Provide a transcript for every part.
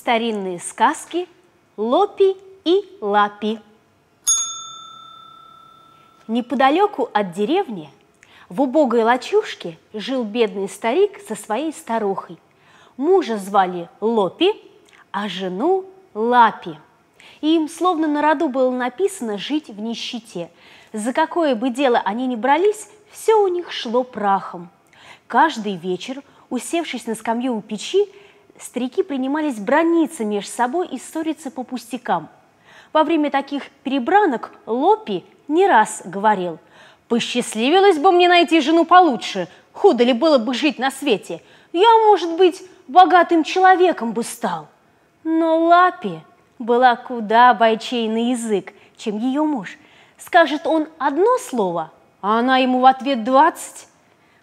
Старинные сказки Лопи и Лапи. Неподалеку от деревни, в убогой лачушке, жил бедный старик со своей старухой. Мужа звали Лопи, а жену Лапи. И им словно на роду было написано жить в нищете. За какое бы дело они ни брались, все у них шло прахом. Каждый вечер, усевшись на скамью у печи, старики принимались брониться между собой и ссориться по пустякам. Во время таких перебранок Лопи не раз говорил «Посчастливилось бы мне найти жену получше, худо ли было бы жить на свете, я, может быть, богатым человеком бы стал». Но Лапи была куда бойчей на язык, чем ее муж. Скажет он одно слово, а она ему в ответ двадцать.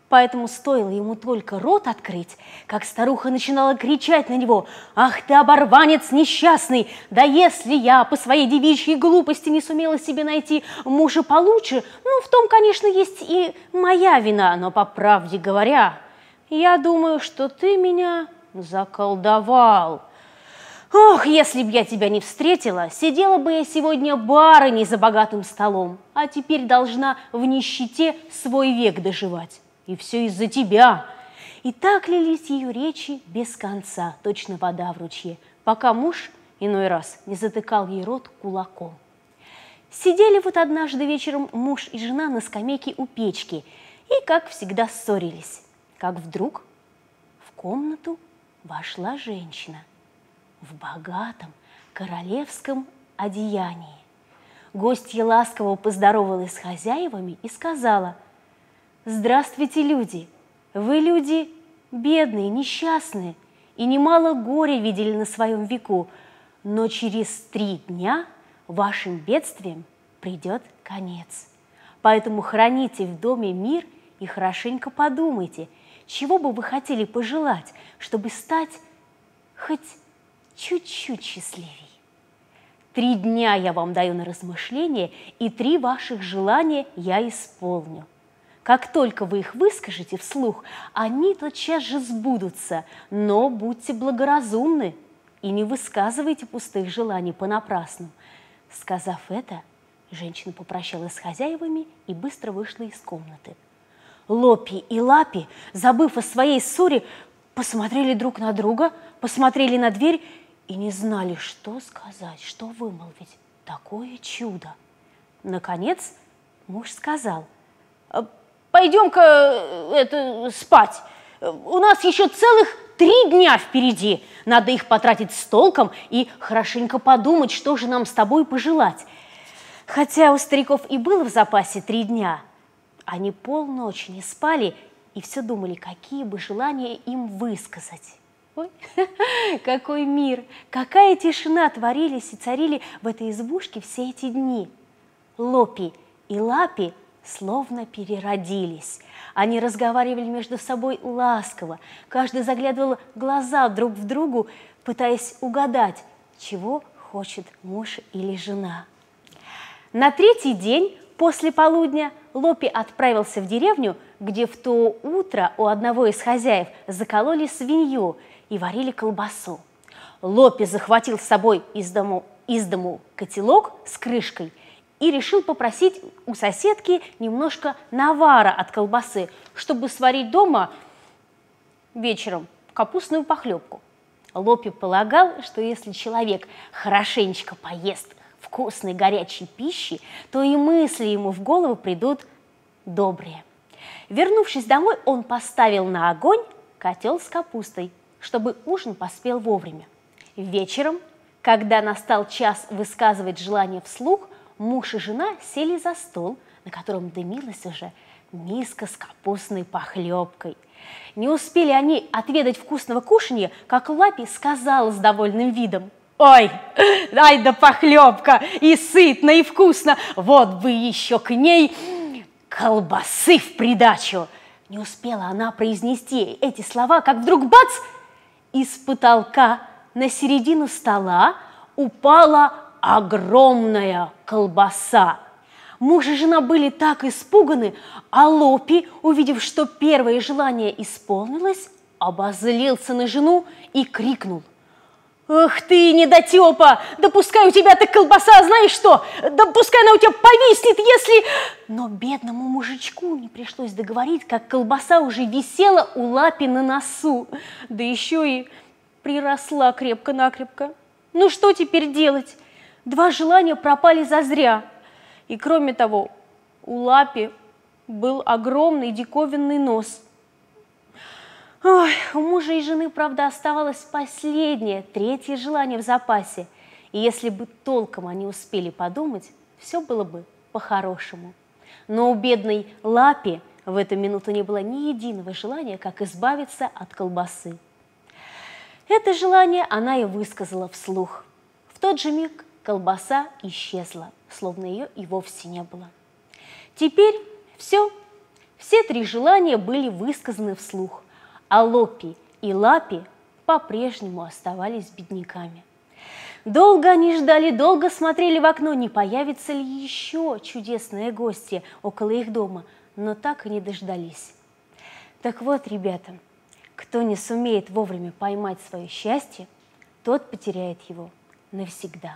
Поэтому стоило ему только рот открыть, как старуха начинала кричать на него «Ах ты, оборванец несчастный! Да если я по своей девичьей глупости не сумела себе найти мужа получше, ну, в том, конечно, есть и моя вина, но, по правде говоря, я думаю, что ты меня заколдовал». Ох, если б я тебя не встретила, сидела бы я сегодня барыней за богатым столом, а теперь должна в нищете свой век доживать. И все из-за тебя. И так лились ее речи без конца, точно вода в ручье, пока муж иной раз не затыкал ей рот кулаком. Сидели вот однажды вечером муж и жена на скамейке у печки и, как всегда, ссорились. Как вдруг в комнату вошла женщина в богатом королевском одеянии. Гостья ласково поздоровалась с хозяевами и сказала – Здравствуйте, люди! Вы люди бедные, несчастные, и немало горя видели на своем веку, но через три дня вашим бедствиям придет конец. Поэтому храните в доме мир и хорошенько подумайте, чего бы вы хотели пожелать, чтобы стать хоть чуть-чуть счастливей. Три дня я вам даю на размышление, и три ваших желания я исполню – как только вы их выскажете вслух, они тотчас же сбудутся, но будьте благоразумны и не высказывайте пустых желаний понапрасну. Сказав это, женщина попрощалась с хозяевами и быстро вышла из комнаты. Лопи и Лапи, забыв о своей ссоре, посмотрели друг на друга, посмотрели на дверь и не знали, что сказать, что вымолвить. Такое чудо! Наконец муж сказал – пойдем-ка э, спать. У нас еще целых три дня впереди. Надо их потратить с толком и хорошенько подумать, что же нам с тобой пожелать. Хотя у стариков и было в запасе три дня, они полночи не спали и все думали, какие бы желания им высказать. Ой, какой мир, какая тишина творились и царили в этой избушке все эти дни. Лопи и Лапи – словно переродились. Они разговаривали между собой ласково, каждый заглядывал глаза друг в другу, пытаясь угадать, чего хочет муж или жена. На третий день после полудня Лопи отправился в деревню, где в то утро у одного из хозяев закололи свинью и варили колбасу. Лопи захватил с собой из дому, из дому котелок с крышкой – и решил попросить у соседки немножко навара от колбасы, чтобы сварить дома вечером капустную похлебку. Лопи полагал, что если человек хорошенечко поест вкусной горячей пищи, то и мысли ему в голову придут добрые. Вернувшись домой, он поставил на огонь котел с капустой, чтобы ужин поспел вовремя. Вечером, когда настал час высказывать желание вслух, муж и жена сели за стол, на котором дымилась уже миска с капустной похлебкой. Не успели они отведать вкусного кушанья, как Лапи сказала с довольным видом. «Ой, дай да похлебка, и сытно, и вкусно, вот бы еще к ней колбасы в придачу!» Не успела она произнести эти слова, как вдруг бац! Из потолка на середину стола упала огромная колбаса. Муж и жена были так испуганы, а Лопи, увидев, что первое желание исполнилось, обозлился на жену и крикнул. Ах ты, недотепа! Да пускай у тебя-то колбаса, знаешь что? Да пускай она у тебя повиснет, если... Но бедному мужичку не пришлось договорить, как колбаса уже висела у лапи на носу. Да еще и приросла крепко-накрепко. Ну что теперь делать? Два желания пропали зазря. И кроме того, у лапи был огромный диковинный нос – Ой, у мужа и жены, правда, оставалось последнее, третье желание в запасе. И если бы толком они успели подумать, все было бы по-хорошему. Но у бедной Лапи в эту минуту не было ни единого желания, как избавиться от колбасы. Это желание она и высказала вслух. В тот же миг колбаса исчезла, словно ее и вовсе не было. Теперь все, все три желания были высказаны вслух а Лопи и Лапи по-прежнему оставались бедняками. Долго они ждали, долго смотрели в окно, не появится ли еще чудесные гости около их дома, но так и не дождались. Так вот, ребята, кто не сумеет вовремя поймать свое счастье, тот потеряет его навсегда.